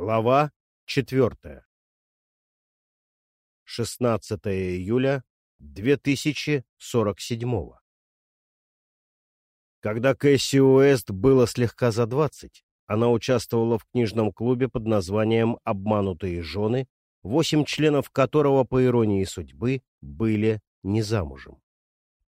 Глава четвертая. 16 июля 2047 Когда Кэсси Уэст было слегка за 20, она участвовала в книжном клубе под названием «Обманутые жены», восемь членов которого, по иронии судьбы, были не замужем.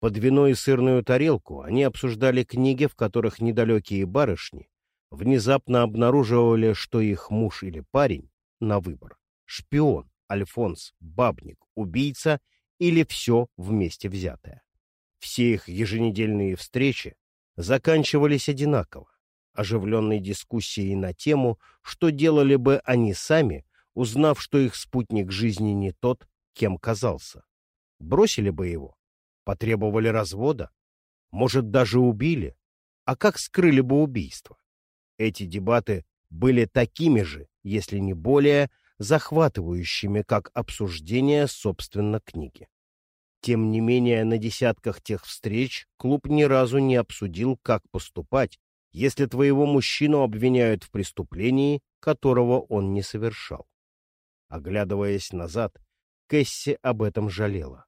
Под вино и сырную тарелку они обсуждали книги, в которых недалекие барышни внезапно обнаруживали, что их муж или парень на выбор — шпион, альфонс, бабник, убийца или все вместе взятое. Все их еженедельные встречи заканчивались одинаково, оживленной дискуссией на тему, что делали бы они сами, узнав, что их спутник жизни не тот, кем казался. Бросили бы его, потребовали развода, может, даже убили, а как скрыли бы убийство? Эти дебаты были такими же, если не более, захватывающими, как обсуждение, собственно, книги. Тем не менее, на десятках тех встреч клуб ни разу не обсудил, как поступать, если твоего мужчину обвиняют в преступлении, которого он не совершал. Оглядываясь назад, Кэсси об этом жалела.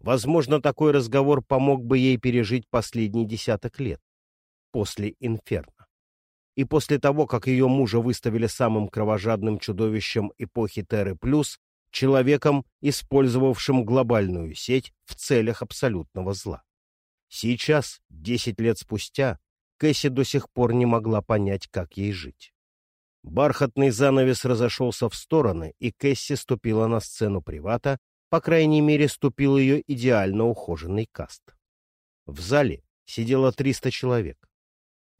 Возможно, такой разговор помог бы ей пережить последний десяток лет после инферно и после того, как ее мужа выставили самым кровожадным чудовищем эпохи Терры Плюс, человеком, использовавшим глобальную сеть в целях абсолютного зла. Сейчас, десять лет спустя, Кэсси до сих пор не могла понять, как ей жить. Бархатный занавес разошелся в стороны, и Кэсси ступила на сцену привата, по крайней мере, ступил ее идеально ухоженный каст. В зале сидело 300 человек.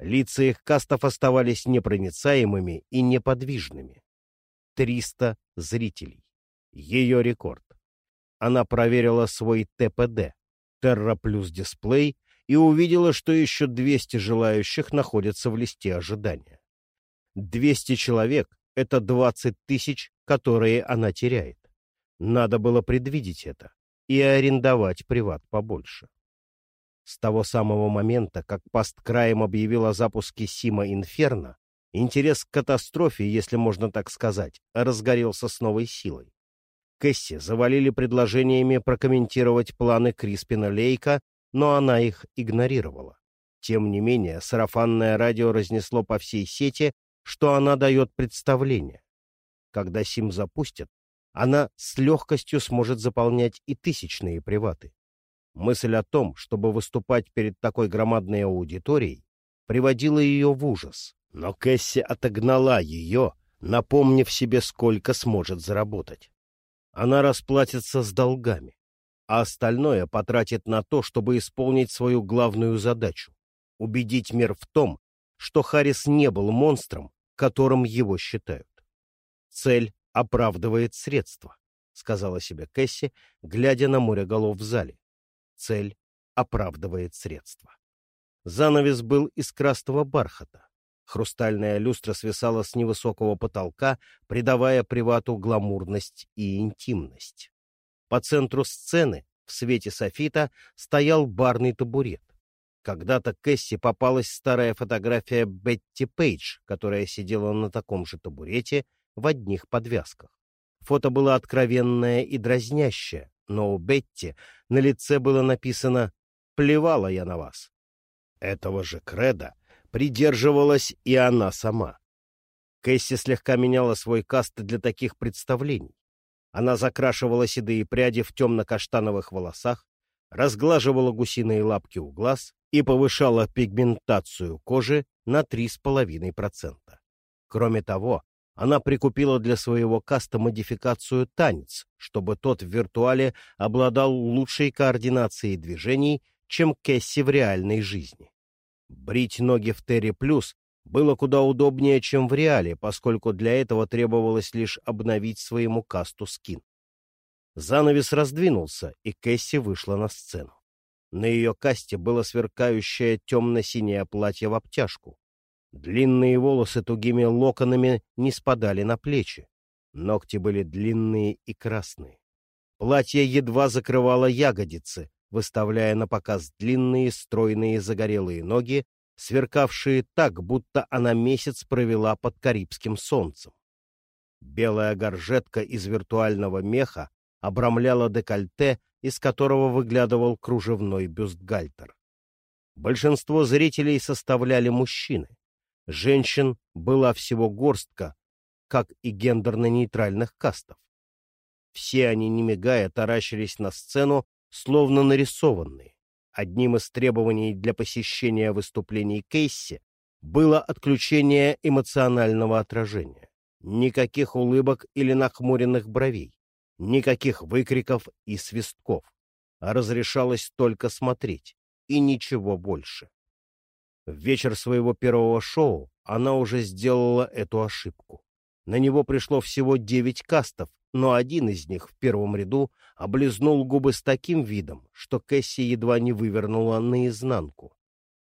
Лица их кастов оставались непроницаемыми и неподвижными. Триста зрителей. Ее рекорд. Она проверила свой ТПД, Terra Plus Display, и увидела, что еще 200 желающих находятся в листе ожидания. 200 человек — это 20 тысяч, которые она теряет. Надо было предвидеть это и арендовать приват побольше. С того самого момента, как Пасткраем объявил о запуске Сима Инферно, интерес к катастрофе, если можно так сказать, разгорелся с новой силой. Кэсси завалили предложениями прокомментировать планы Криспина Лейка, но она их игнорировала. Тем не менее, сарафанное радио разнесло по всей сети, что она дает представление. Когда Сим запустят, она с легкостью сможет заполнять и тысячные приваты. Мысль о том, чтобы выступать перед такой громадной аудиторией, приводила ее в ужас. Но Кэсси отогнала ее, напомнив себе, сколько сможет заработать. Она расплатится с долгами, а остальное потратит на то, чтобы исполнить свою главную задачу — убедить мир в том, что Харрис не был монстром, которым его считают. Цель оправдывает средства, — сказала себе Кэсси, глядя на море голов в зале цель оправдывает средства. Занавес был из красного бархата. Хрустальная люстра свисала с невысокого потолка, придавая привату гламурность и интимность. По центру сцены, в свете софита, стоял барный табурет. Когда-то Кэсси попалась старая фотография Бетти Пейдж, которая сидела на таком же табурете в одних подвязках. Фото было откровенное и дразнящее, но у Бетти на лице было написано «Плевала я на вас». Этого же креда придерживалась и она сама. Кэсси слегка меняла свой каст для таких представлений. Она закрашивала седые пряди в темно-каштановых волосах, разглаживала гусиные лапки у глаз и повышала пигментацию кожи на 3,5%. Кроме того, она прикупила для своего каста модификацию «Танец», чтобы тот в виртуале обладал лучшей координацией движений, чем Кэсси в реальной жизни. Брить ноги в Терри Плюс было куда удобнее, чем в реале, поскольку для этого требовалось лишь обновить своему касту скин. Занавес раздвинулся, и Кэсси вышла на сцену. На ее касте было сверкающее темно-синее платье в обтяжку. Длинные волосы тугими локонами не спадали на плечи. Ногти были длинные и красные. Платье едва закрывало ягодицы, выставляя на показ длинные, стройные, загорелые ноги, сверкавшие так, будто она месяц провела под карибским солнцем. Белая горжетка из виртуального меха обрамляла декольте, из которого выглядывал кружевной бюстгальтер. Большинство зрителей составляли мужчины. Женщин была всего горстка, как и гендерно-нейтральных кастов. Все они, не мигая, таращились на сцену, словно нарисованные. Одним из требований для посещения выступлений Кейси было отключение эмоционального отражения. Никаких улыбок или нахмуренных бровей, никаких выкриков и свистков. Разрешалось только смотреть, и ничего больше. В вечер своего первого шоу она уже сделала эту ошибку. На него пришло всего девять кастов, но один из них в первом ряду облизнул губы с таким видом, что Кэсси едва не вывернула наизнанку.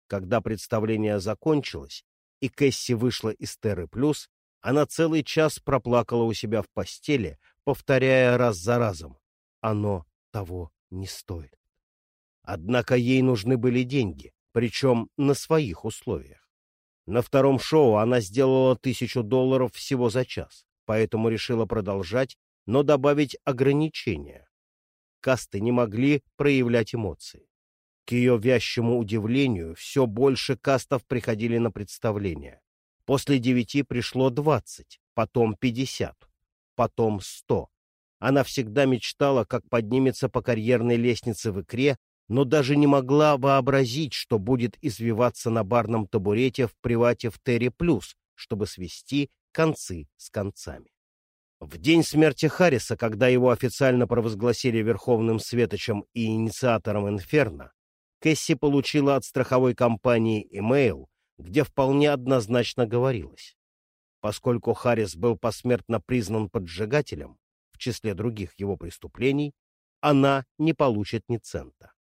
Когда представление закончилось, и Кэсси вышла из Терры Плюс, она целый час проплакала у себя в постели, повторяя раз за разом «Оно того не стоит». Однако ей нужны были деньги, причем на своих условиях. На втором шоу она сделала тысячу долларов всего за час, поэтому решила продолжать но добавить ограничения. Касты не могли проявлять эмоции. К ее вязчему удивлению, все больше кастов приходили на представление. После девяти пришло двадцать, потом пятьдесят, потом сто. Она всегда мечтала, как поднимется по карьерной лестнице в икре, но даже не могла вообразить, что будет извиваться на барном табурете в привате в Терри Плюс, чтобы свести концы с концами. В день смерти Харриса, когда его официально провозгласили Верховным Светочем и инициатором Инферно, Кэсси получила от страховой компании имейл, где вполне однозначно говорилось. Поскольку Харрис был посмертно признан поджигателем, в числе других его преступлений, она не получит ни цента.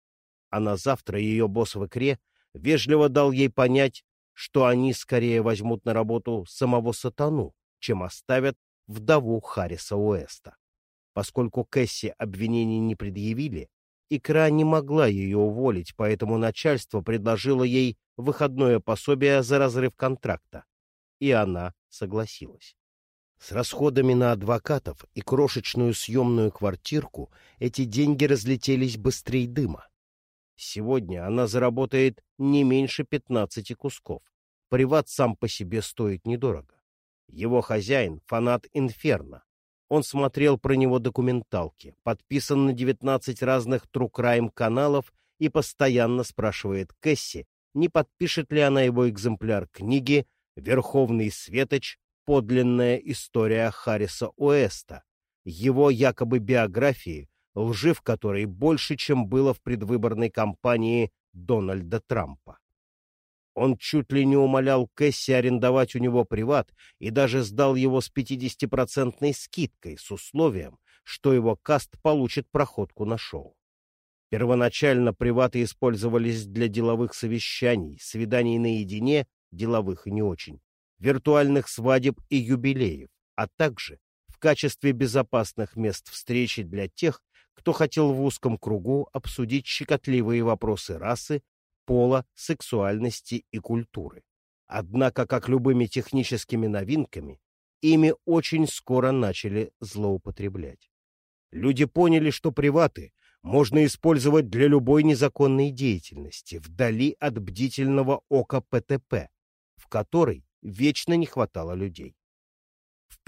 А на завтра ее босс в икре вежливо дал ей понять, что они скорее возьмут на работу самого сатану, чем оставят вдову Харриса Уэста. Поскольку Кэсси обвинений не предъявили, Икра не могла ее уволить, поэтому начальство предложило ей выходное пособие за разрыв контракта, и она согласилась. С расходами на адвокатов и крошечную съемную квартирку эти деньги разлетелись быстрее дыма. Сегодня она заработает не меньше 15 кусков. Приват сам по себе стоит недорого. Его хозяин — фанат Инферно. Он смотрел про него документалки, подписан на 19 разных Crime каналов и постоянно спрашивает Кэсси, не подпишет ли она его экземпляр книги «Верховный Светоч. Подлинная история Харриса Уэста», его якобы биографии, лжи в которой больше, чем было в предвыборной кампании Дональда Трампа. Он чуть ли не умолял Кэсси арендовать у него приват и даже сдал его с 50-процентной скидкой с условием, что его каст получит проходку на шоу. Первоначально приваты использовались для деловых совещаний, свиданий наедине, деловых и не очень, виртуальных свадеб и юбилеев, а также в качестве безопасных мест встречи для тех, кто хотел в узком кругу обсудить щекотливые вопросы расы, пола, сексуальности и культуры. Однако, как любыми техническими новинками, ими очень скоро начали злоупотреблять. Люди поняли, что приваты можно использовать для любой незаконной деятельности, вдали от бдительного ока ПТП, в которой вечно не хватало людей.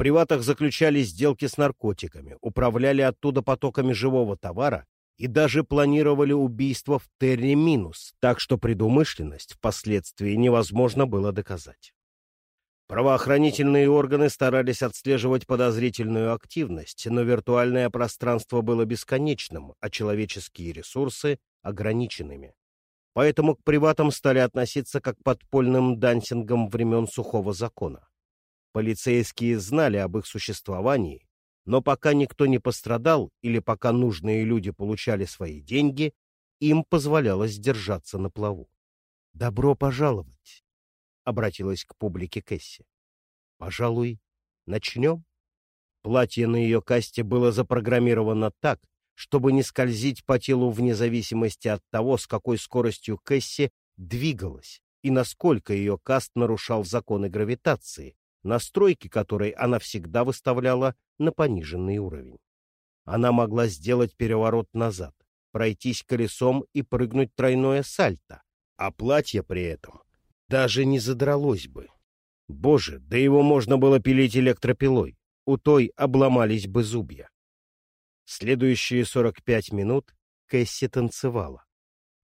Приватах заключали сделки с наркотиками, управляли оттуда потоками живого товара и даже планировали убийство в Терре Минус, так что предумышленность впоследствии невозможно было доказать. Правоохранительные органы старались отслеживать подозрительную активность, но виртуальное пространство было бесконечным, а человеческие ресурсы — ограниченными. Поэтому к приватам стали относиться как к подпольным дансингам времен сухого закона. Полицейские знали об их существовании но пока никто не пострадал или пока нужные люди получали свои деньги, им позволялось держаться на плаву. «Добро пожаловать!» — обратилась к публике Кэсси. «Пожалуй, начнем?» Платье на ее касте было запрограммировано так, чтобы не скользить по телу вне зависимости от того, с какой скоростью Кэсси двигалась и насколько ее каст нарушал законы гравитации, настройки которой она всегда выставляла на пониженный уровень. Она могла сделать переворот назад, пройтись колесом и прыгнуть тройное сальто, а платье при этом даже не задралось бы. Боже, да его можно было пилить электропилой, у той обломались бы зубья. Следующие 45 минут Кэсси танцевала.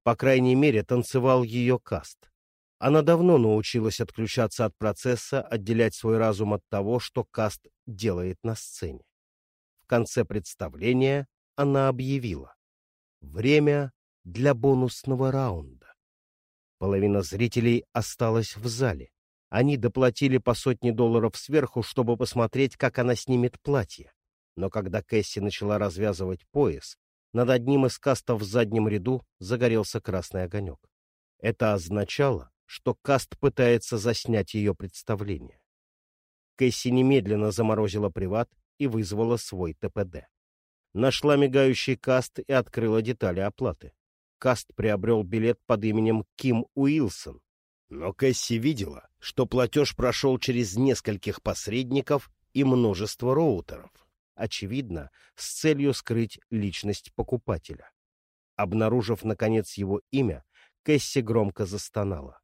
По крайней мере, танцевал ее каст. Она давно научилась отключаться от процесса, отделять свой разум от того, что каст делает на сцене. В конце представления она объявила «Время для бонусного раунда». Половина зрителей осталась в зале. Они доплатили по сотне долларов сверху, чтобы посмотреть, как она снимет платье. Но когда Кэсси начала развязывать пояс, над одним из кастов в заднем ряду загорелся красный огонек. Это означало, что каст пытается заснять ее представление. Кэсси немедленно заморозила приват и вызвала свой ТПД. Нашла мигающий каст и открыла детали оплаты. Каст приобрел билет под именем Ким Уилсон. Но Кэсси видела, что платеж прошел через нескольких посредников и множество роутеров. Очевидно, с целью скрыть личность покупателя. Обнаружив, наконец, его имя, Кэсси громко застонала.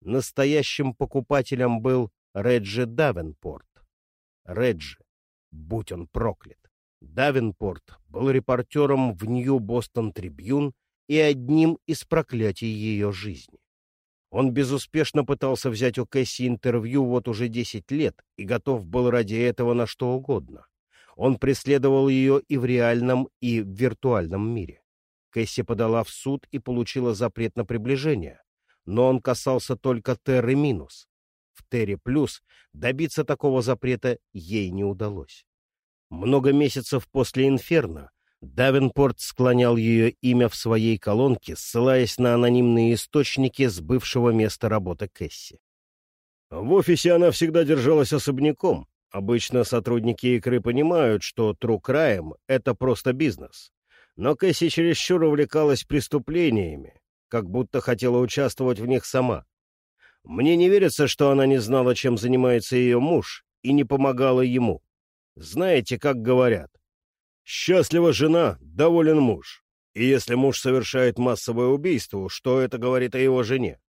Настоящим покупателем был Реджи Давенпорт. Реджи, будь он проклят. Давенпорт был репортером в Нью-Бостон Трибьюн и одним из проклятий ее жизни. Он безуспешно пытался взять у Кэсси интервью вот уже десять лет и готов был ради этого на что угодно. Он преследовал ее и в реальном, и в виртуальном мире. Кэсси подала в суд и получила запрет на приближение, но он касался только Терры минус. В Терре плюс добиться такого запрета ей не удалось. Много месяцев после «Инферно» Давенпорт склонял ее имя в своей колонке, ссылаясь на анонимные источники с бывшего места работы Кэсси. В офисе она всегда держалась особняком. Обычно сотрудники икры понимают, что True Crime — это просто бизнес. Но Кэсси чересчур увлекалась преступлениями, как будто хотела участвовать в них сама. Мне не верится, что она не знала, чем занимается ее муж, и не помогала ему. Знаете, как говорят, «Счастлива жена, доволен муж». И если муж совершает массовое убийство, что это говорит о его жене?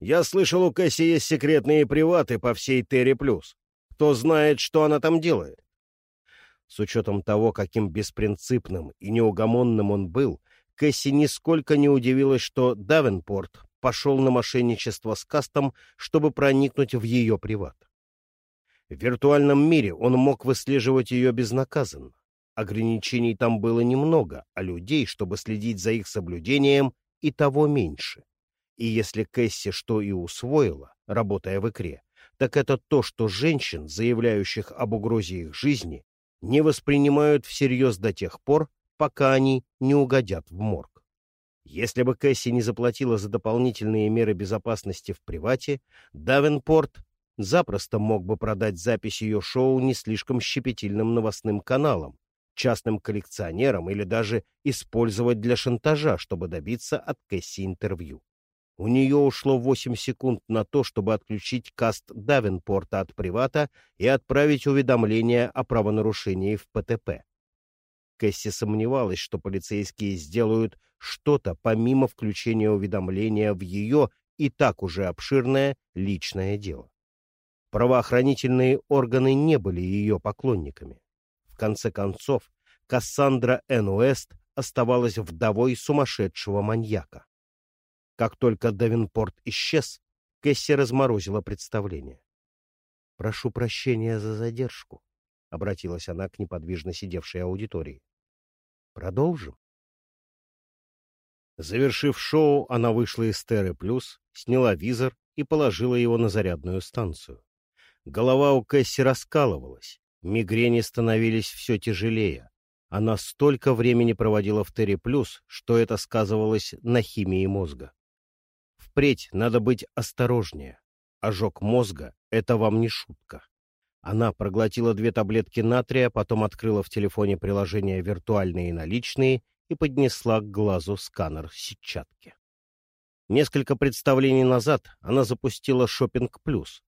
Я слышал, у Кэсси есть секретные приваты по всей Терри Плюс. Кто знает, что она там делает? С учетом того, каким беспринципным и неугомонным он был, Кэсси нисколько не удивилась, что Давенпорт пошел на мошенничество с Кастом, чтобы проникнуть в ее приват. В виртуальном мире он мог выслеживать ее безнаказанно. Ограничений там было немного, а людей, чтобы следить за их соблюдением, и того меньше. И если Кэсси что и усвоила, работая в игре, так это то, что женщин, заявляющих об угрозе их жизни, не воспринимают всерьез до тех пор, пока они не угодят в морг. Если бы Кэсси не заплатила за дополнительные меры безопасности в привате, Давенпорт запросто мог бы продать запись ее шоу не слишком щепетильным новостным каналам, частным коллекционерам или даже использовать для шантажа, чтобы добиться от Кэсси интервью. У нее ушло 8 секунд на то, чтобы отключить каст Давенпорта от привата и отправить уведомление о правонарушении в ПТП. Кэсси сомневалась, что полицейские сделают что-то помимо включения уведомления в ее и так уже обширное личное дело. Правоохранительные органы не были ее поклонниками. В конце концов, Кассандра Эн Уэст оставалась вдовой сумасшедшего маньяка. Как только Давинпорт исчез, Кэсси разморозила представление. — Прошу прощения за задержку, — обратилась она к неподвижно сидевшей аудитории. — Продолжим? Завершив шоу, она вышла из Терры Плюс, сняла визор и положила его на зарядную станцию. Голова у Кэсси раскалывалась, мигрени становились все тяжелее. Она столько времени проводила в Терри Плюс, что это сказывалось на химии мозга. Впредь надо быть осторожнее. Ожог мозга — это вам не шутка. Она проглотила две таблетки натрия, потом открыла в телефоне приложение «Виртуальные наличные» и поднесла к глазу сканер сетчатки. Несколько представлений назад она запустила Шопинг Плюс.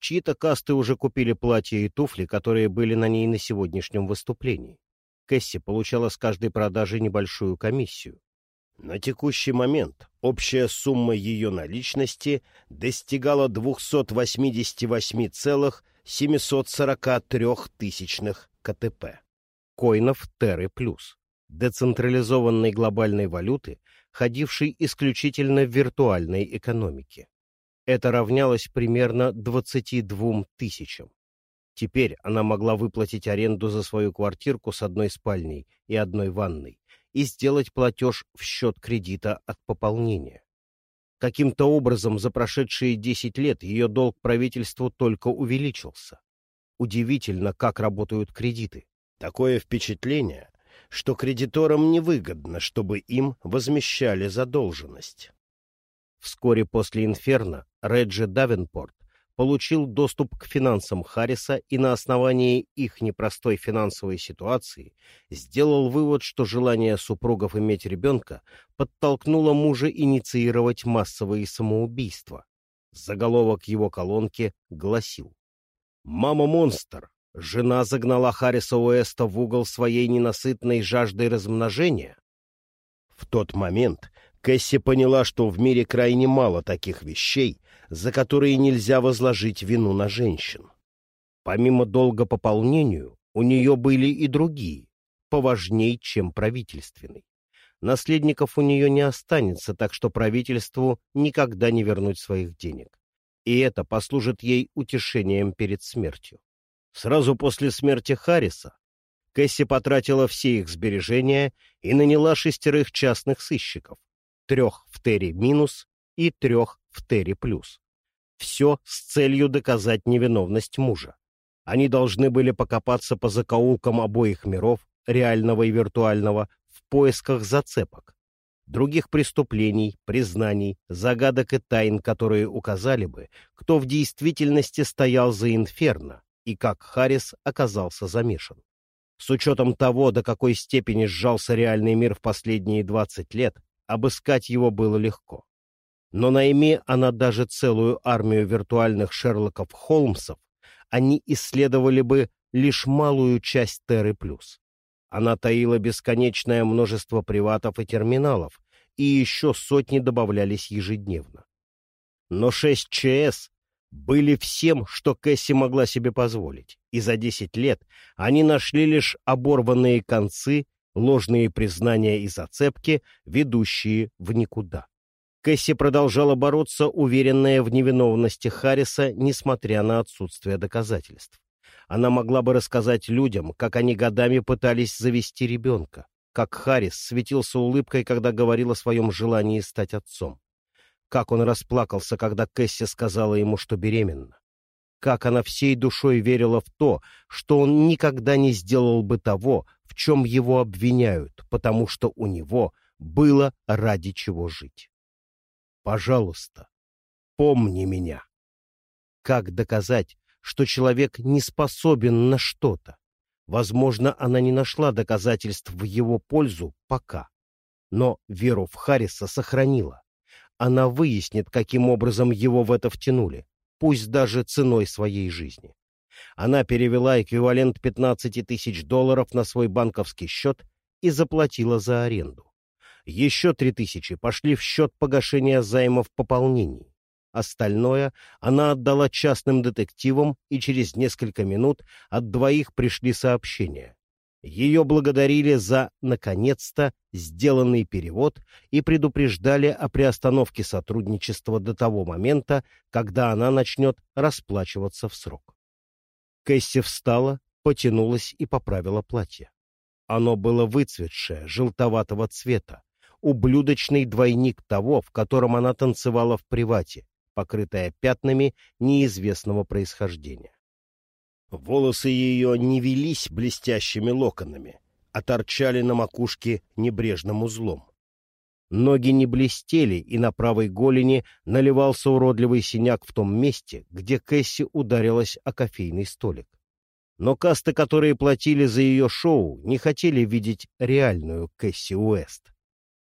Чьи-то касты уже купили платья и туфли, которые были на ней на сегодняшнем выступлении. Кэсси получала с каждой продажи небольшую комиссию. На текущий момент общая сумма ее наличности достигала 288,743 тысячных КТП. Коинов Терры Плюс. Децентрализованной глобальной валюты, ходившей исключительно в виртуальной экономике. Это равнялось примерно 22 тысячам. Теперь она могла выплатить аренду за свою квартирку с одной спальней и одной ванной и сделать платеж в счет кредита от пополнения. Каким-то образом за прошедшие 10 лет ее долг правительству только увеличился. Удивительно, как работают кредиты. Такое впечатление, что кредиторам невыгодно, чтобы им возмещали задолженность. Вскоре после «Инферно» Реджи Давенпорт получил доступ к финансам Харриса и на основании их непростой финансовой ситуации сделал вывод, что желание супругов иметь ребенка подтолкнуло мужа инициировать массовые самоубийства. Заголовок его колонки гласил «Мама-монстр! Жена загнала Харриса Уэста в угол своей ненасытной жаждой размножения?» В тот момент Кэсси поняла, что в мире крайне мало таких вещей, за которые нельзя возложить вину на женщин. Помимо долга пополнению, у нее были и другие, поважней, чем правительственный. Наследников у нее не останется, так что правительству никогда не вернуть своих денег. И это послужит ей утешением перед смертью. Сразу после смерти Харриса Кэсси потратила все их сбережения и наняла шестерых частных сыщиков, трех в Терри минус и трех в Терри плюс. Все с целью доказать невиновность мужа. Они должны были покопаться по закоулкам обоих миров, реального и виртуального, в поисках зацепок. Других преступлений, признаний, загадок и тайн, которые указали бы, кто в действительности стоял за инферно и как Харрис оказался замешан. С учетом того, до какой степени сжался реальный мир в последние 20 лет, Обыскать его было легко. Но найми она даже целую армию виртуальных Шерлоков Холмсов, они исследовали бы лишь малую часть Терры Плюс. Она таила бесконечное множество приватов и терминалов, и еще сотни добавлялись ежедневно. Но 6 ЧС были всем, что Кэсси могла себе позволить, и за 10 лет они нашли лишь оборванные концы ложные признания и зацепки, ведущие в никуда. Кэсси продолжала бороться, уверенная в невиновности Харриса, несмотря на отсутствие доказательств. Она могла бы рассказать людям, как они годами пытались завести ребенка, как Харрис светился улыбкой, когда говорил о своем желании стать отцом, как он расплакался, когда Кэсси сказала ему, что беременна, как она всей душой верила в то, что он никогда не сделал бы того, в чем его обвиняют, потому что у него было ради чего жить. Пожалуйста, помни меня. Как доказать, что человек не способен на что-то? Возможно, она не нашла доказательств в его пользу пока. Но веру в Харриса сохранила. Она выяснит, каким образом его в это втянули, пусть даже ценой своей жизни. Она перевела эквивалент 15 тысяч долларов на свой банковский счет и заплатила за аренду. Еще три тысячи пошли в счет погашения займов пополнений. Остальное она отдала частным детективам, и через несколько минут от двоих пришли сообщения. Ее благодарили за, наконец-то, сделанный перевод и предупреждали о приостановке сотрудничества до того момента, когда она начнет расплачиваться в срок. Кэсси встала, потянулась и поправила платье. Оно было выцветшее, желтоватого цвета, ублюдочный двойник того, в котором она танцевала в привате, покрытая пятнами неизвестного происхождения. Волосы ее не велись блестящими локонами, а торчали на макушке небрежным узлом. Ноги не блестели, и на правой голени наливался уродливый синяк в том месте, где Кэсси ударилась о кофейный столик. Но касты, которые платили за ее шоу, не хотели видеть реальную Кэсси Уэст.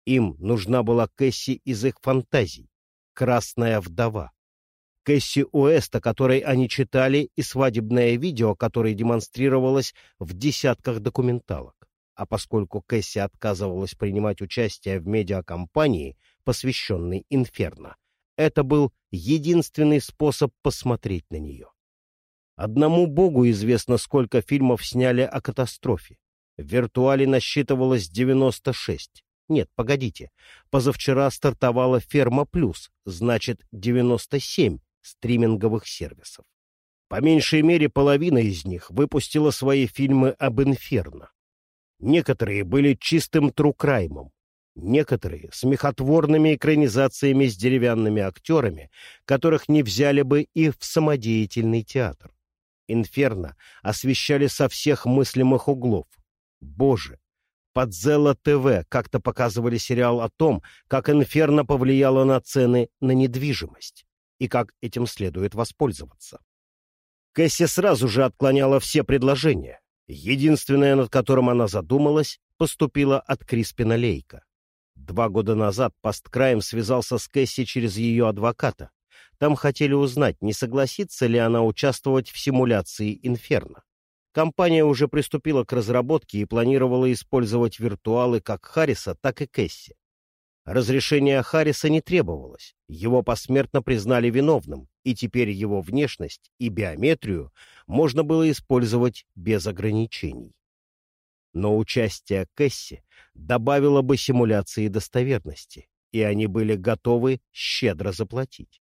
Им нужна была Кэсси из их фантазий, красная вдова. Кэсси Уэст, о которой они читали, и свадебное видео, которое демонстрировалось в десятках документалок. А поскольку Кэсси отказывалась принимать участие в медиакомпании, посвященной Инферно, это был единственный способ посмотреть на нее. Одному богу известно, сколько фильмов сняли о катастрофе. В виртуале насчитывалось 96. Нет, погодите. Позавчера стартовала «Ферма Плюс», значит, 97 стриминговых сервисов. По меньшей мере половина из них выпустила свои фильмы об Инферно. Некоторые были чистым тру-краймом, некоторые — смехотворными экранизациями с деревянными актерами, которых не взяли бы и в самодеятельный театр. Инферно освещали со всех мыслимых углов. Боже! Подзела ТВ как-то показывали сериал о том, как Инферно повлияло на цены на недвижимость и как этим следует воспользоваться. Кэсси сразу же отклоняла все предложения. Единственное, над которым она задумалась, поступило от Криспина Лейка. Два года назад Посткраем связался с Кэсси через ее адвоката. Там хотели узнать, не согласится ли она участвовать в симуляции Инферно. Компания уже приступила к разработке и планировала использовать виртуалы как Харриса, так и Кэсси. Разрешения Харриса не требовалось, его посмертно признали виновным, и теперь его внешность и биометрию можно было использовать без ограничений. Но участие Кэсси добавило бы симуляции достоверности, и они были готовы щедро заплатить.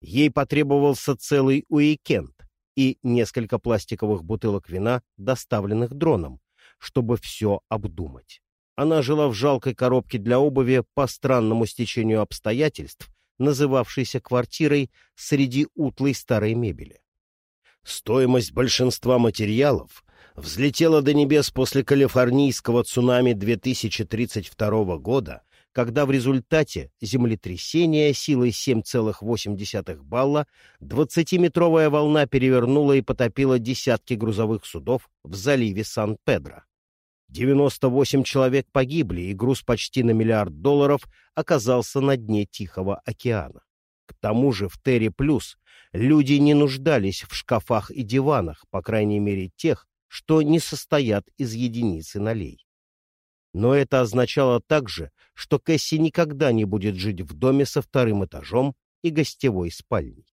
Ей потребовался целый уикенд и несколько пластиковых бутылок вина, доставленных дроном, чтобы все обдумать. Она жила в жалкой коробке для обуви по странному стечению обстоятельств, называвшейся квартирой среди утлой старой мебели. Стоимость большинства материалов взлетела до небес после калифорнийского цунами 2032 года, когда в результате землетрясения силой 7,8 балла 20-метровая волна перевернула и потопила десятки грузовых судов в заливе Сан-Педро. 98 человек погибли, и груз почти на миллиард долларов оказался на дне Тихого океана. К тому же в Терри Плюс люди не нуждались в шкафах и диванах, по крайней мере тех, что не состоят из единицы налей. Но это означало также, что Кэсси никогда не будет жить в доме со вторым этажом и гостевой спальней.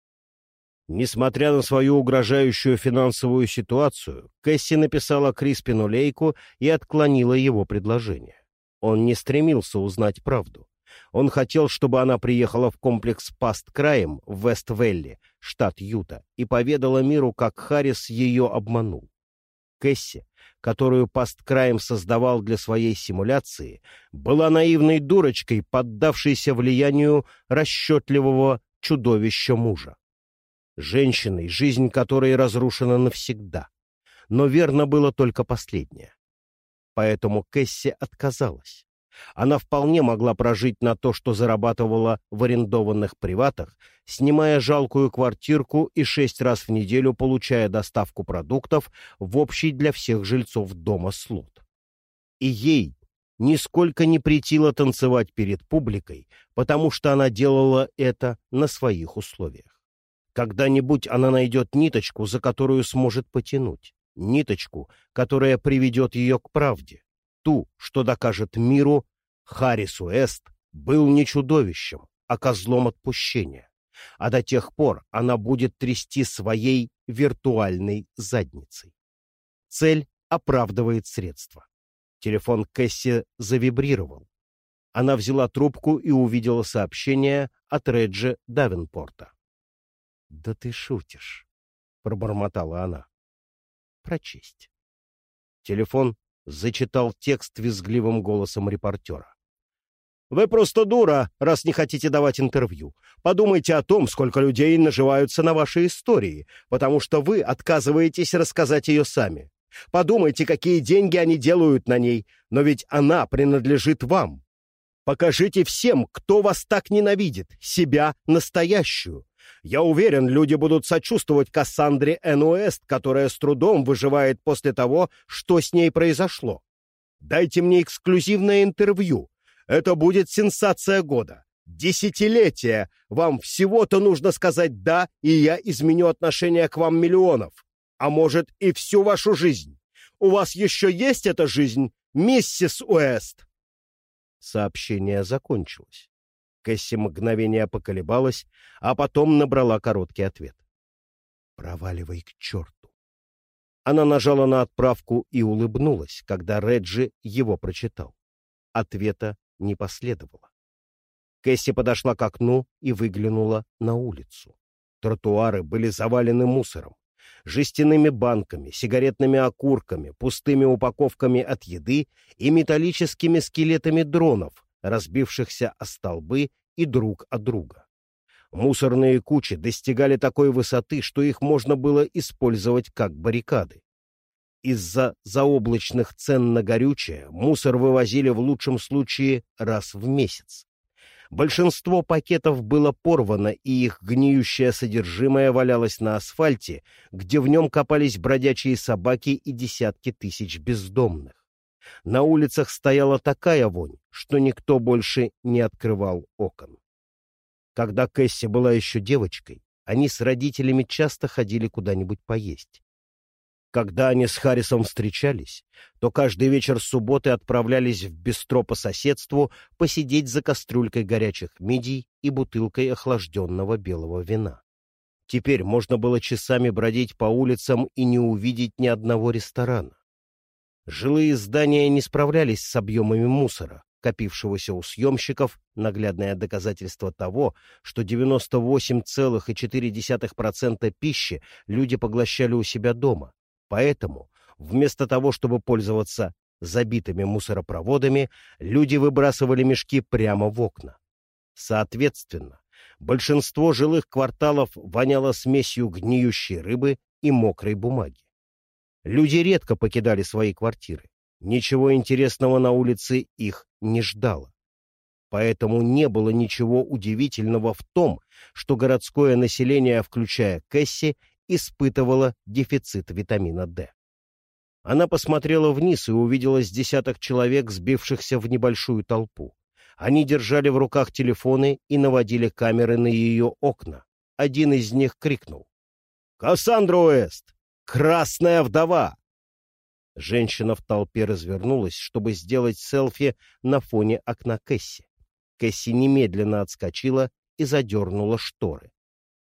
Несмотря на свою угрожающую финансовую ситуацию, Кэсси написала Криспину Лейку и отклонила его предложение. Он не стремился узнать правду. Он хотел, чтобы она приехала в комплекс Паст-Краем в Вест-Велли, штат Юта, и поведала миру, как Харрис ее обманул. Кэсси, которую Паст-Краем создавал для своей симуляции, была наивной дурочкой, поддавшейся влиянию расчетливого чудовища мужа женщиной, жизнь которой разрушена навсегда. Но верно было только последнее. Поэтому Кэсси отказалась. Она вполне могла прожить на то, что зарабатывала в арендованных приватах, снимая жалкую квартирку и шесть раз в неделю получая доставку продуктов в общий для всех жильцов дома слот. И ей нисколько не претило танцевать перед публикой, потому что она делала это на своих условиях. Когда-нибудь она найдет ниточку, за которую сможет потянуть. Ниточку, которая приведет ее к правде. Ту, что докажет миру, Харрис Уэст был не чудовищем, а козлом отпущения. А до тех пор она будет трясти своей виртуальной задницей. Цель оправдывает средства. Телефон Кэсси завибрировал. Она взяла трубку и увидела сообщение от Реджи Давенпорта. «Да ты шутишь», — пробормотала она. «Прочесть». Телефон зачитал текст визгливым голосом репортера. «Вы просто дура, раз не хотите давать интервью. Подумайте о том, сколько людей наживаются на вашей истории, потому что вы отказываетесь рассказать ее сами. Подумайте, какие деньги они делают на ней, но ведь она принадлежит вам. Покажите всем, кто вас так ненавидит, себя настоящую. Я уверен, люди будут сочувствовать Кассандре Энуэст, которая с трудом выживает после того, что с ней произошло. Дайте мне эксклюзивное интервью. Это будет сенсация года. Десятилетия! Вам всего-то нужно сказать «да», и я изменю отношение к вам миллионов. А может, и всю вашу жизнь. У вас еще есть эта жизнь, миссис Уэст?» Сообщение закончилось. Кэсси мгновение поколебалась, а потом набрала короткий ответ. «Проваливай к черту!» Она нажала на отправку и улыбнулась, когда Реджи его прочитал. Ответа не последовало. Кэсси подошла к окну и выглянула на улицу. Тротуары были завалены мусором, жестяными банками, сигаретными окурками, пустыми упаковками от еды и металлическими скелетами дронов, разбившихся о столбы и друг от друга. Мусорные кучи достигали такой высоты, что их можно было использовать как баррикады. Из-за заоблачных цен на горючее мусор вывозили в лучшем случае раз в месяц. Большинство пакетов было порвано, и их гниющее содержимое валялось на асфальте, где в нем копались бродячие собаки и десятки тысяч бездомных. На улицах стояла такая вонь, что никто больше не открывал окон. Когда Кэсси была еще девочкой, они с родителями часто ходили куда-нибудь поесть. Когда они с Харрисом встречались, то каждый вечер субботы отправлялись в бистро по соседству посидеть за кастрюлькой горячих мидий и бутылкой охлажденного белого вина. Теперь можно было часами бродить по улицам и не увидеть ни одного ресторана. Жилые здания не справлялись с объемами мусора, копившегося у съемщиков, наглядное доказательство того, что 98,4% пищи люди поглощали у себя дома, Поэтому, вместо того, чтобы пользоваться забитыми мусоропроводами, люди выбрасывали мешки прямо в окна. Соответственно, большинство жилых кварталов воняло смесью гниющей рыбы и мокрой бумаги. Люди редко покидали свои квартиры. Ничего интересного на улице их не ждало. Поэтому не было ничего удивительного в том, что городское население, включая Кэсси, испытывала дефицит витамина D. Она посмотрела вниз и увидела с десяток человек, сбившихся в небольшую толпу. Они держали в руках телефоны и наводили камеры на ее окна. Один из них крикнул. «Кассандра Уэст! Красная вдова!» Женщина в толпе развернулась, чтобы сделать селфи на фоне окна Кэсси. Кэсси немедленно отскочила и задернула шторы.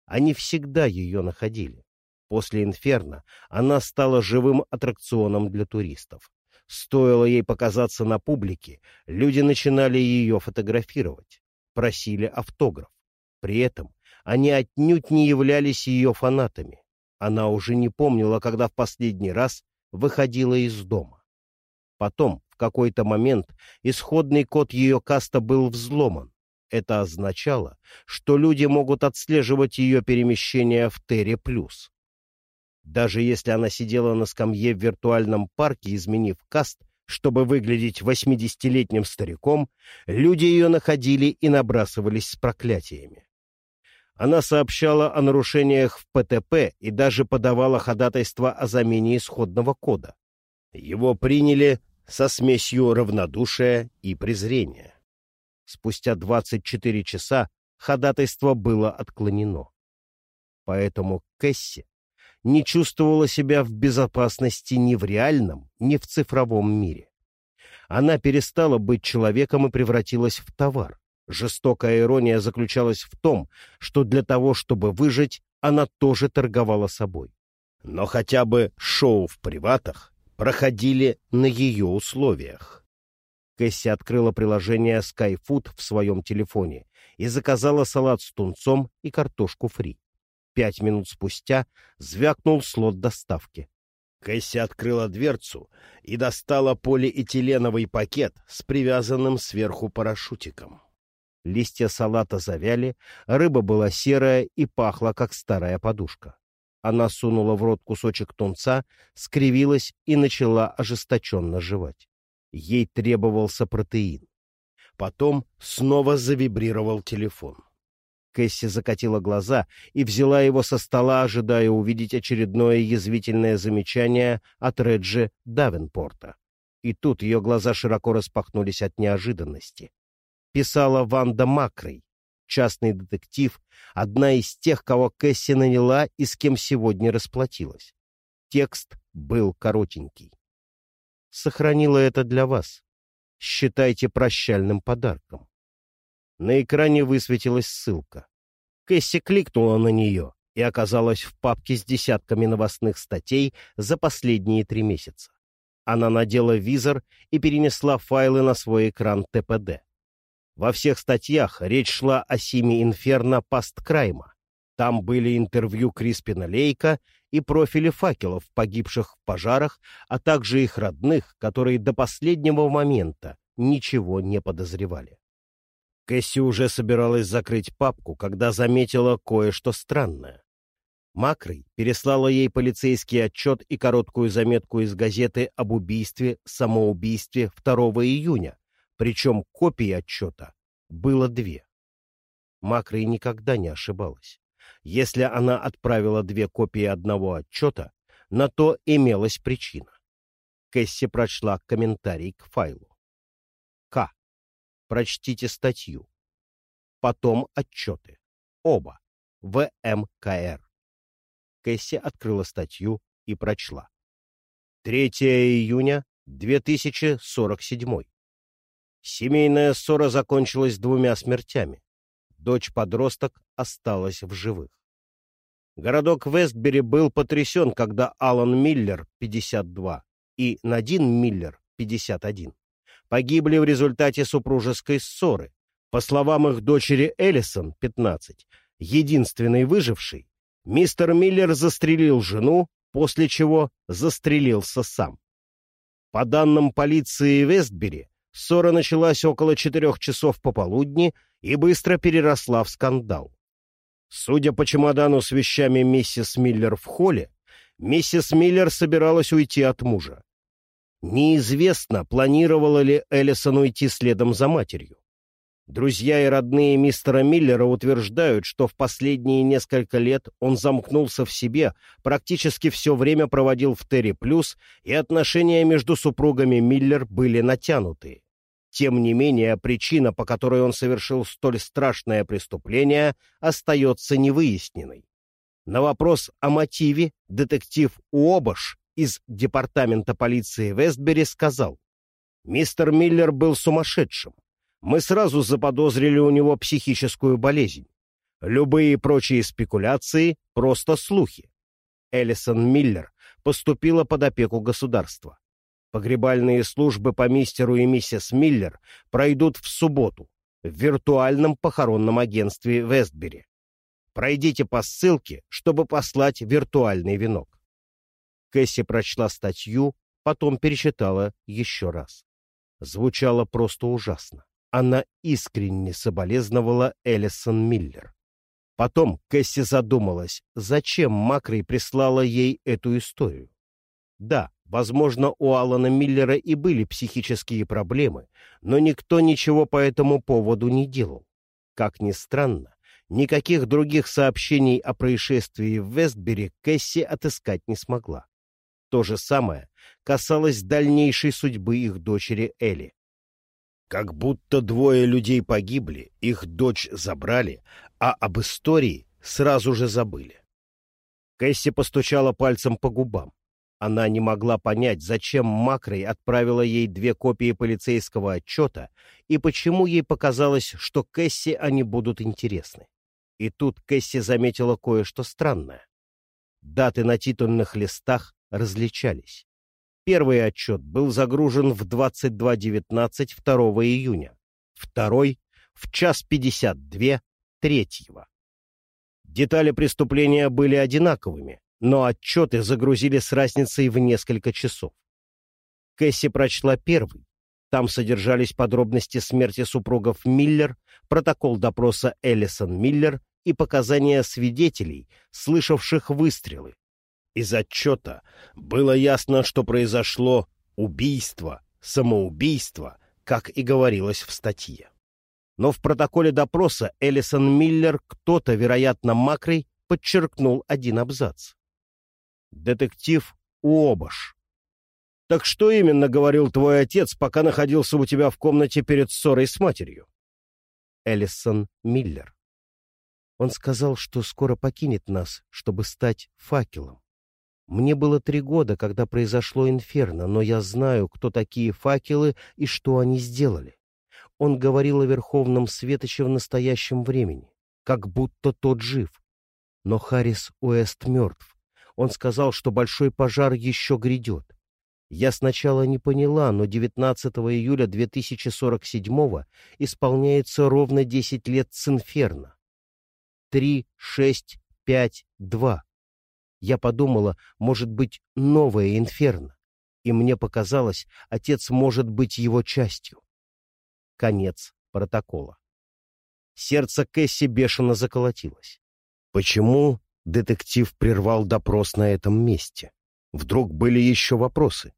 Они всегда ее находили. После «Инферно» она стала живым аттракционом для туристов. Стоило ей показаться на публике, люди начинали ее фотографировать, просили автограф. При этом они отнюдь не являлись ее фанатами. Она уже не помнила, когда в последний раз выходила из дома. Потом, в какой-то момент, исходный код ее каста был взломан. Это означало, что люди могут отслеживать ее перемещение в Терре+. Даже если она сидела на скамье в виртуальном парке, изменив каст, чтобы выглядеть восьмидесятилетним стариком, люди ее находили и набрасывались с проклятиями. Она сообщала о нарушениях в ПТП и даже подавала ходатайство о замене исходного кода. Его приняли со смесью равнодушия и презрения. Спустя 24 часа ходатайство было отклонено. Поэтому Кэсси не чувствовала себя в безопасности ни в реальном, ни в цифровом мире. Она перестала быть человеком и превратилась в товар. Жестокая ирония заключалась в том, что для того, чтобы выжить, она тоже торговала собой. Но хотя бы шоу в приватах проходили на ее условиях. Кэсси открыла приложение SkyFood в своем телефоне и заказала салат с тунцом и картошку фри. Пять минут спустя звякнул слот доставки. Кэсси открыла дверцу и достала полиэтиленовый пакет с привязанным сверху парашютиком. Листья салата завяли, рыба была серая и пахла, как старая подушка. Она сунула в рот кусочек тунца, скривилась и начала ожесточенно жевать. Ей требовался протеин. Потом снова завибрировал телефон. Кэсси закатила глаза и взяла его со стола, ожидая увидеть очередное язвительное замечание от Реджи Давенпорта. И тут ее глаза широко распахнулись от неожиданности. Писала Ванда Макрей, частный детектив, одна из тех, кого Кэсси наняла и с кем сегодня расплатилась. Текст был коротенький. Сохранила это для вас. Считайте прощальным подарком. На экране высветилась ссылка. Кэсси кликнула на нее и оказалась в папке с десятками новостных статей за последние три месяца. Она надела визор и перенесла файлы на свой экран ТПД. Во всех статьях речь шла о Симе Инферно Пасткрайма. Там были интервью Криспина Лейка и профили факелов, погибших в пожарах, а также их родных, которые до последнего момента ничего не подозревали. Кэсси уже собиралась закрыть папку, когда заметила кое-что странное. Макрой переслала ей полицейский отчет и короткую заметку из газеты об убийстве, самоубийстве 2 июня, причем копий отчета было две. Макрой никогда не ошибалась. Если она отправила две копии одного отчета, на то имелась причина. Кэсси прочла комментарий к файлу. К. Прочтите статью. Потом отчеты. Оба. ВМКР. Кэсси открыла статью и прочла. 3 июня 2047. Семейная ссора закончилась двумя смертями дочь-подросток осталась в живых. Городок Вестбери был потрясен, когда Алан Миллер, 52, и Надин Миллер, 51, погибли в результате супружеской ссоры. По словам их дочери Эллисон, 15, единственной выжившей, мистер Миллер застрелил жену, после чего застрелился сам. По данным полиции Вестбери, ссора началась около четырех часов пополудни и быстро переросла в скандал. Судя по чемодану с вещами миссис Миллер в холле, миссис Миллер собиралась уйти от мужа. Неизвестно, планировала ли Эллисон уйти следом за матерью. Друзья и родные мистера Миллера утверждают, что в последние несколько лет он замкнулся в себе, практически все время проводил в Терри Плюс, и отношения между супругами Миллер были натянутые. Тем не менее, причина, по которой он совершил столь страшное преступление, остается невыясненной. На вопрос о мотиве детектив Уобаш из департамента полиции Вестбери сказал, «Мистер Миллер был сумасшедшим. Мы сразу заподозрили у него психическую болезнь. Любые прочие спекуляции — просто слухи. Эллисон Миллер поступила под опеку государства. Погребальные службы по мистеру и миссис Миллер пройдут в субботу в виртуальном похоронном агентстве Вестбери. Пройдите по ссылке, чтобы послать виртуальный венок. Кэсси прочла статью, потом перечитала еще раз. Звучало просто ужасно. Она искренне соболезновала Эллисон Миллер. Потом Кэсси задумалась, зачем Макрей прислала ей эту историю. Да, Возможно, у Алана Миллера и были психические проблемы, но никто ничего по этому поводу не делал. Как ни странно, никаких других сообщений о происшествии в Вестбери Кэсси отыскать не смогла. То же самое касалось дальнейшей судьбы их дочери Элли. Как будто двое людей погибли, их дочь забрали, а об истории сразу же забыли. Кэсси постучала пальцем по губам. Она не могла понять, зачем Макрей отправила ей две копии полицейского отчета и почему ей показалось, что Кэсси они будут интересны. И тут Кэсси заметила кое-что странное. Даты на титульных листах различались. Первый отчет был загружен в 22.19 2 июня, второй — в час 52 третьего. Детали преступления были одинаковыми, но отчеты загрузили с разницей в несколько часов. Кэсси прочла первый. Там содержались подробности смерти супругов Миллер, протокол допроса Эллисон Миллер и показания свидетелей, слышавших выстрелы. Из отчета было ясно, что произошло убийство, самоубийство, как и говорилось в статье. Но в протоколе допроса Эллисон Миллер кто-то, вероятно, Макрей, подчеркнул один абзац детектив Уобаш. «Так что именно говорил твой отец, пока находился у тебя в комнате перед ссорой с матерью?» Эллисон Миллер. Он сказал, что скоро покинет нас, чтобы стать факелом. Мне было три года, когда произошло инферно, но я знаю, кто такие факелы и что они сделали. Он говорил о Верховном Светоче в настоящем времени, как будто тот жив. Но Харрис Уэст мертв. Он сказал, что большой пожар еще грядет. Я сначала не поняла, но 19 июля 2047 исполняется ровно 10 лет с инферно. 3, 6, 5, 2. Я подумала, может быть, новое инферно. И мне показалось, отец может быть его частью. Конец протокола. Сердце Кэсси бешено заколотилось. Почему детектив прервал допрос на этом месте? Вдруг были еще вопросы?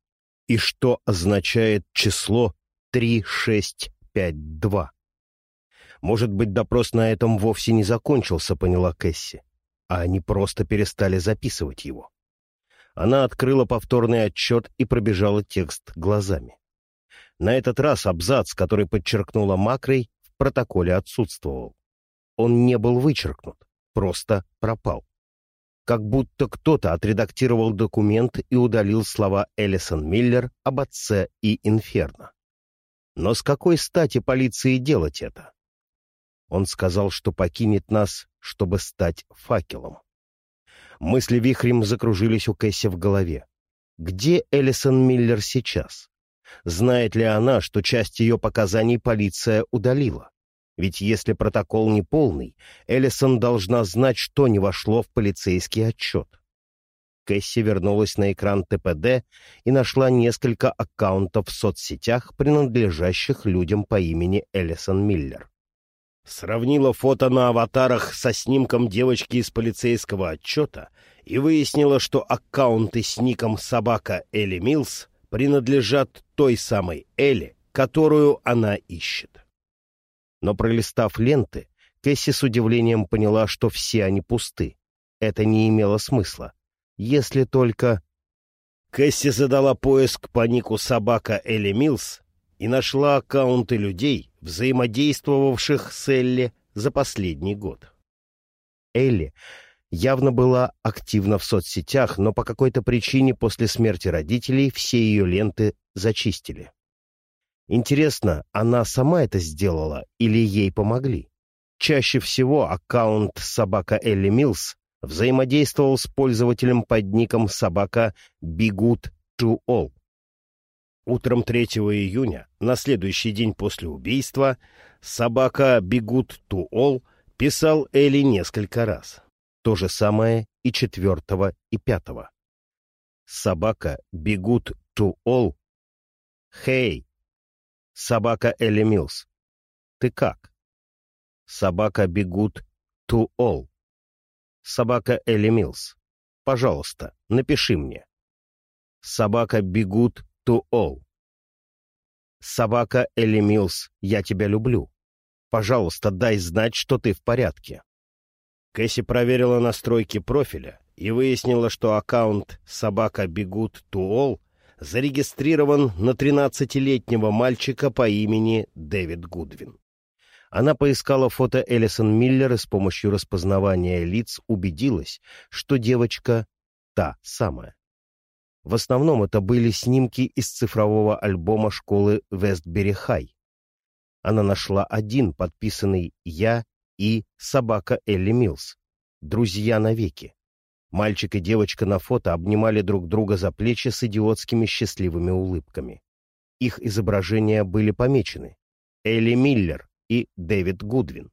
И что означает число 3652? Может быть, допрос на этом вовсе не закончился, поняла Кэсси, а они просто перестали записывать его. Она открыла повторный отчет и пробежала текст глазами. На этот раз абзац, который подчеркнула Макрей, в протоколе отсутствовал. Он не был вычеркнут, просто пропал как будто кто-то отредактировал документ и удалил слова Эллисон Миллер об отце и Инферно. Но с какой стати полиции делать это? Он сказал, что покинет нас, чтобы стать факелом. Мысли вихрем закружились у Кэсси в голове. Где Эллисон Миллер сейчас? Знает ли она, что часть ее показаний полиция удалила? Ведь если протокол не полный, Эллисон должна знать, что не вошло в полицейский отчет. Кэсси вернулась на экран ТПД и нашла несколько аккаунтов в соцсетях, принадлежащих людям по имени Эллисон Миллер. Сравнила фото на аватарах со снимком девочки из полицейского отчета и выяснила, что аккаунты с ником «Собака Элли Милс» принадлежат той самой Элли, которую она ищет. Но пролистав ленты, Кэсси с удивлением поняла, что все они пусты. Это не имело смысла. Если только... Кэсси задала поиск по нику собака Элли Милс и нашла аккаунты людей, взаимодействовавших с Элли за последний год. Элли явно была активна в соцсетях, но по какой-то причине после смерти родителей все ее ленты зачистили. Интересно, она сама это сделала или ей помогли? Чаще всего аккаунт «Собака Элли Милс» взаимодействовал с пользователем под ником «Собака Бигут to All». Утром 3 июня, на следующий день после убийства, «Собака to All» писал Элли несколько раз. То же самое и 4 и 5. «Собака to All» «Хей, Собака Элли Милс. Ты как? Собака бегут all. Собака Элли Милс. Пожалуйста, напиши мне. Собака бегут to all. Собака Элли Милс, я тебя люблю. Пожалуйста, дай знать, что ты в порядке. Кэсси проверила настройки профиля и выяснила, что аккаунт «Собака бегут all» зарегистрирован на 13-летнего мальчика по имени Дэвид Гудвин. Она поискала фото Элисон Миллер и с помощью распознавания лиц убедилась, что девочка та самая. В основном это были снимки из цифрового альбома школы Вестбери-Хай. Она нашла один, подписанный «Я» и «Собака Элли Милс». «Друзья навеки». Мальчик и девочка на фото обнимали друг друга за плечи с идиотскими счастливыми улыбками. Их изображения были помечены. Элли Миллер и Дэвид Гудвин.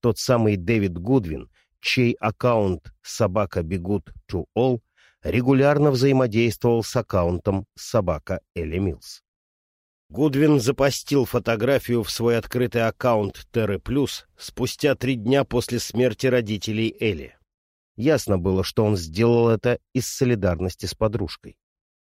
Тот самый Дэвид Гудвин, чей аккаунт «Собака бегут to all» регулярно взаимодействовал с аккаунтом «Собака Элли Милс». Гудвин запостил фотографию в свой открытый аккаунт Терры Плюс спустя три дня после смерти родителей Элли. Ясно было, что он сделал это из солидарности с подружкой.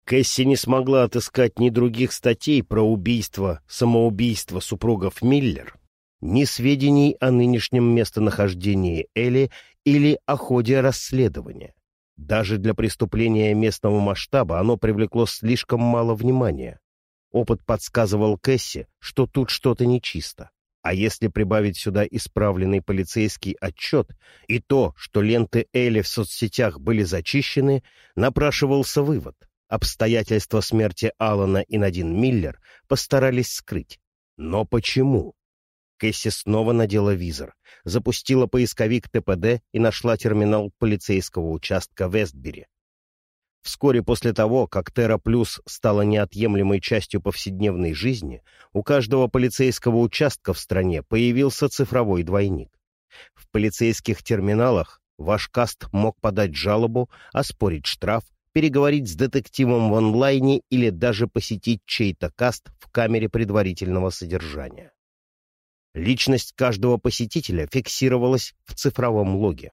Кэсси не смогла отыскать ни других статей про убийство, самоубийство супругов Миллер, ни сведений о нынешнем местонахождении Элли или о ходе расследования. Даже для преступления местного масштаба оно привлекло слишком мало внимания. Опыт подсказывал Кэсси, что тут что-то нечисто. А если прибавить сюда исправленный полицейский отчет и то, что ленты Элли в соцсетях были зачищены, напрашивался вывод. Обстоятельства смерти Алана и Надин Миллер постарались скрыть. Но почему? Кэсси снова надела визор, запустила поисковик ТПД и нашла терминал полицейского участка Вестбери. Вскоре после того, как Терра Плюс стала неотъемлемой частью повседневной жизни, у каждого полицейского участка в стране появился цифровой двойник. В полицейских терминалах ваш каст мог подать жалобу, оспорить штраф, переговорить с детективом в онлайне или даже посетить чей-то каст в камере предварительного содержания. Личность каждого посетителя фиксировалась в цифровом логе.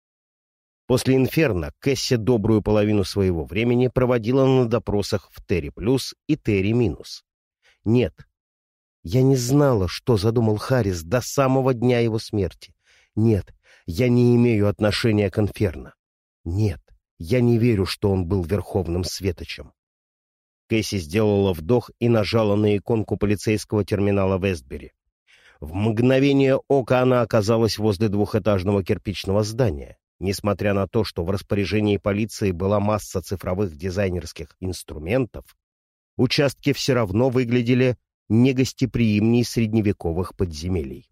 После «Инферно» Кэсси добрую половину своего времени проводила на допросах в Терри Плюс и Терри Минус. Нет, я не знала, что задумал Харрис до самого дня его смерти. Нет, я не имею отношения к «Инферно». Нет, я не верю, что он был Верховным Светочем. Кэсси сделала вдох и нажала на иконку полицейского терминала Вестбери. В мгновение ока она оказалась возле двухэтажного кирпичного здания. Несмотря на то, что в распоряжении полиции была масса цифровых дизайнерских инструментов, участки все равно выглядели негостеприимней средневековых подземелий.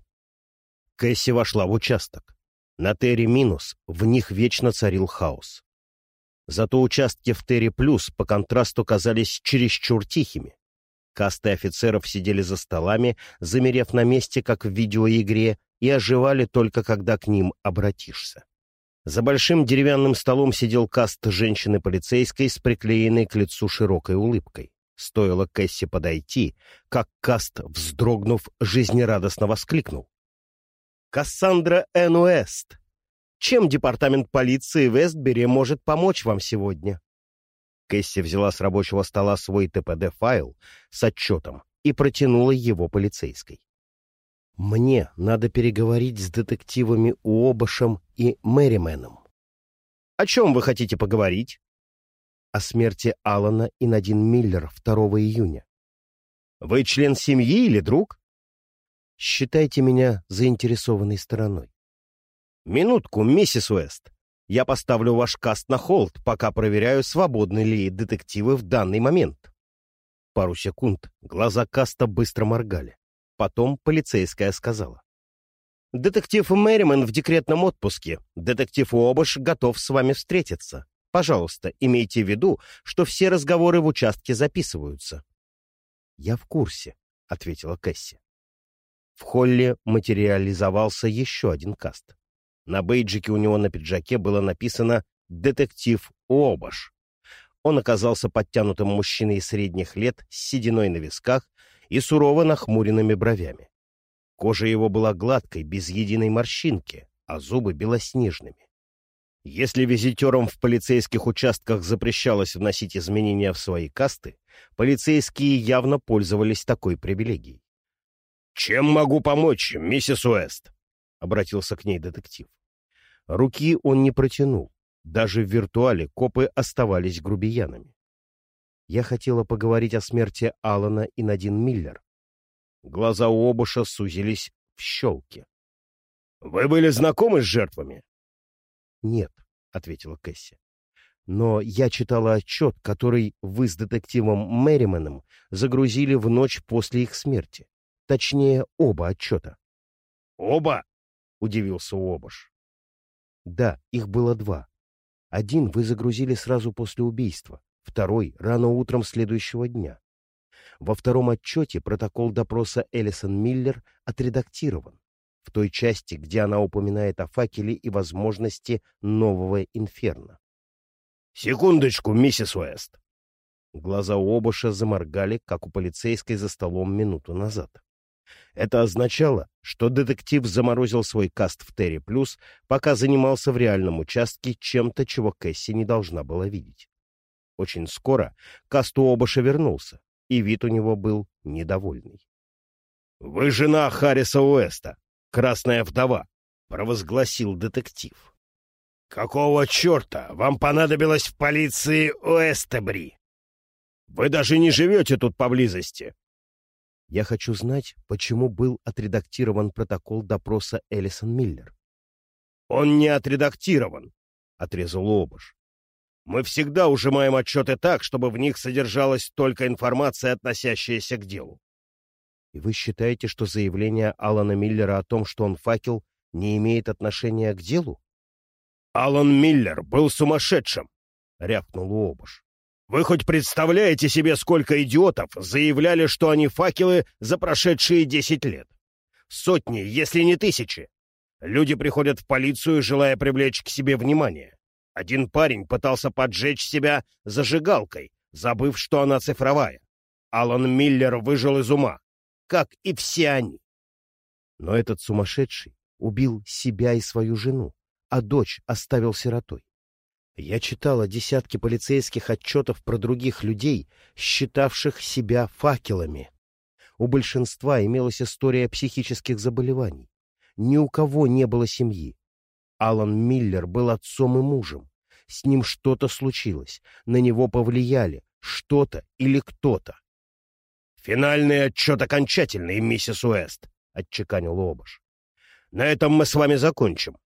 Кэсси вошла в участок. На Терри минус в них вечно царил хаос. Зато участки в Терри плюс по контрасту казались чересчур тихими. Касты офицеров сидели за столами, замерев на месте, как в видеоигре, и оживали только когда к ним обратишься. За большим деревянным столом сидел каст женщины-полицейской с приклеенной к лицу широкой улыбкой. Стоило Кэсси подойти, как каст, вздрогнув, жизнерадостно воскликнул. «Кассандра Эн Уэст! Чем департамент полиции Вестбери может помочь вам сегодня?» Кэсси взяла с рабочего стола свой ТПД-файл с отчетом и протянула его полицейской. Мне надо переговорить с детективами Уобашем и Мэрименом. — О чем вы хотите поговорить? — О смерти Алана и Надин Миллер 2 июня. — Вы член семьи или друг? — Считайте меня заинтересованной стороной. — Минутку, миссис Уэст. Я поставлю ваш каст на холд, пока проверяю, свободны ли детективы в данный момент. Пару секунд глаза каста быстро моргали. Потом полицейская сказала. «Детектив Мэримен в декретном отпуске. Детектив Уобаш готов с вами встретиться. Пожалуйста, имейте в виду, что все разговоры в участке записываются». «Я в курсе», — ответила Кэсси. В холле материализовался еще один каст. На бейджике у него на пиджаке было написано «Детектив Уобаш». Он оказался подтянутым мужчиной средних лет с сединой на висках и сурово нахмуренными бровями. Кожа его была гладкой, без единой морщинки, а зубы белоснежными. Если визитерам в полицейских участках запрещалось вносить изменения в свои касты, полицейские явно пользовались такой привилегией. «Чем могу помочь, миссис Уэст?» — обратился к ней детектив. Руки он не протянул. Даже в виртуале копы оставались грубиянами. Я хотела поговорить о смерти Алана и Надин Миллер. Глаза у обуша сузились в щелке. — Вы были знакомы с жертвами? — Нет, — ответила Кэсси. Но я читала отчет, который вы с детективом Мэрименом загрузили в ночь после их смерти. Точнее, оба отчета. — Оба? — удивился Обаш. — Да, их было два. Один вы загрузили сразу после убийства, второй — рано утром следующего дня. Во втором отчете протокол допроса Элисон Миллер отредактирован в той части, где она упоминает о факеле и возможности нового инферно. «Секундочку, миссис Уэст!» Глаза у Обуша заморгали, как у полицейской за столом минуту назад. Это означало, что детектив заморозил свой каст в Терри Плюс, пока занимался в реальном участке чем-то, чего Кэсси не должна была видеть. Очень скоро Касту Обаша вернулся, и вид у него был недовольный. — Вы жена Харриса Уэста, красная вдова, — провозгласил детектив. — Какого черта вам понадобилось в полиции Уэстебри? Вы даже не живете тут поблизости. Я хочу знать, почему был отредактирован протокол допроса Элисон Миллер. «Он не отредактирован», — отрезал Обыш. «Мы всегда ужимаем отчеты так, чтобы в них содержалась только информация, относящаяся к делу». «И вы считаете, что заявление Алана Миллера о том, что он факел, не имеет отношения к делу?» «Алан Миллер был сумасшедшим», — рявкнул Обыш. «Вы хоть представляете себе, сколько идиотов заявляли, что они факелы за прошедшие десять лет? Сотни, если не тысячи. Люди приходят в полицию, желая привлечь к себе внимание. Один парень пытался поджечь себя зажигалкой, забыв, что она цифровая. Алан Миллер выжил из ума, как и все они. Но этот сумасшедший убил себя и свою жену, а дочь оставил сиротой. Я читала десятки полицейских отчетов про других людей, считавших себя факелами. У большинства имелась история психических заболеваний ни у кого не было семьи. Алан Миллер был отцом и мужем. С ним что-то случилось, на него повлияли, что-то или кто-то. «Финальный отчет окончательный, миссис Уэст», — отчеканил Обаш. «На этом мы с вами закончим.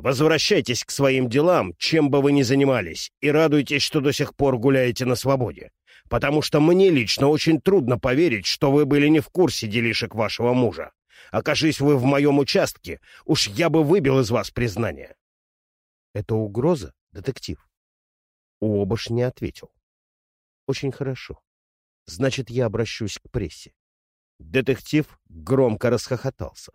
Возвращайтесь к своим делам, чем бы вы ни занимались, и радуйтесь, что до сих пор гуляете на свободе, потому что мне лично очень трудно поверить, что вы были не в курсе делишек вашего мужа. Окажись вы в моем участке, уж я бы выбил из вас признание. — Это угроза, детектив? Уобаш не ответил. — Очень хорошо. Значит, я обращусь к прессе. Детектив громко расхохотался.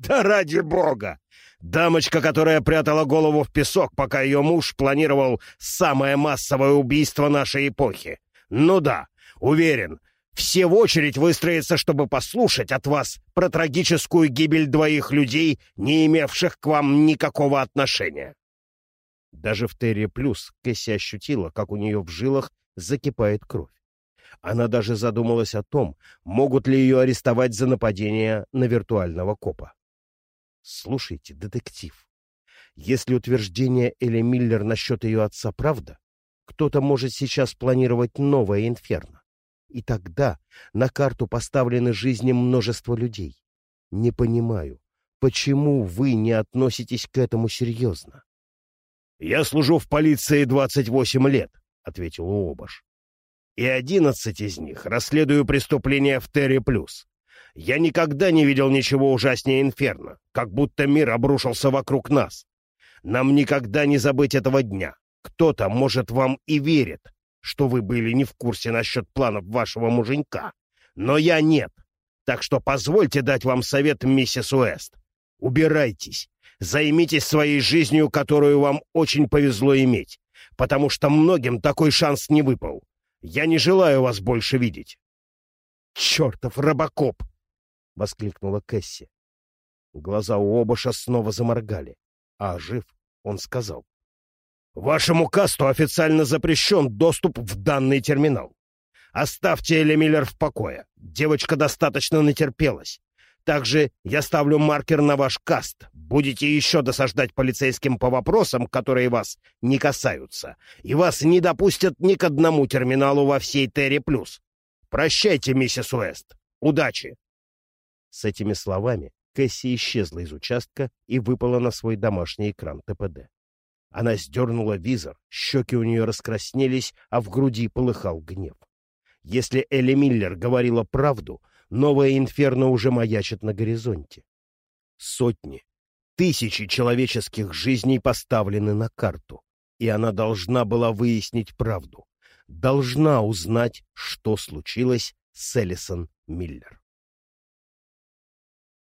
«Да ради бога! Дамочка, которая прятала голову в песок, пока ее муж планировал самое массовое убийство нашей эпохи. Ну да, уверен, все в очередь выстроятся, чтобы послушать от вас про трагическую гибель двоих людей, не имевших к вам никакого отношения. Даже в Терри Плюс Кэсси ощутила, как у нее в жилах закипает кровь. Она даже задумалась о том, могут ли ее арестовать за нападение на виртуального копа. Слушайте, детектив, если утверждение Элли Миллер насчет ее отца правда, кто-то может сейчас планировать новое инферно. И тогда на карту поставлены жизни множества людей. Не понимаю, почему вы не относитесь к этому серьезно? — Я служу в полиции 28 лет, — ответил Уобаш. — И одиннадцать из них расследую преступления в Терри Плюс. Я никогда не видел ничего ужаснее Инферно, как будто мир обрушился вокруг нас. Нам никогда не забыть этого дня. Кто-то, может, вам и верит, что вы были не в курсе насчет планов вашего муженька, но я нет. Так что позвольте дать вам совет, миссис Уэст. Убирайтесь, займитесь своей жизнью, которую вам очень повезло иметь, потому что многим такой шанс не выпал. Я не желаю вас больше видеть. «Чертов робокоп!» — воскликнула Кэсси. Глаза у Обаша снова заморгали, а жив он сказал. Вашему касту официально запрещен доступ в данный терминал. Оставьте Эля Миллер в покое. Девочка достаточно натерпелась. Также я ставлю маркер на ваш каст. Будете еще досаждать полицейским по вопросам, которые вас не касаются. И вас не допустят ни к одному терминалу во всей Терри Плюс. Прощайте, миссис Уэст. Удачи!» С этими словами Кэсси исчезла из участка и выпала на свой домашний экран ТПД. Она сдернула визор, щеки у нее раскраснелись, а в груди полыхал гнев. Если Элли Миллер говорила правду, новая инферно уже маячит на горизонте. Сотни, тысячи человеческих жизней поставлены на карту, и она должна была выяснить правду, должна узнать, что случилось с Эллисон Миллер.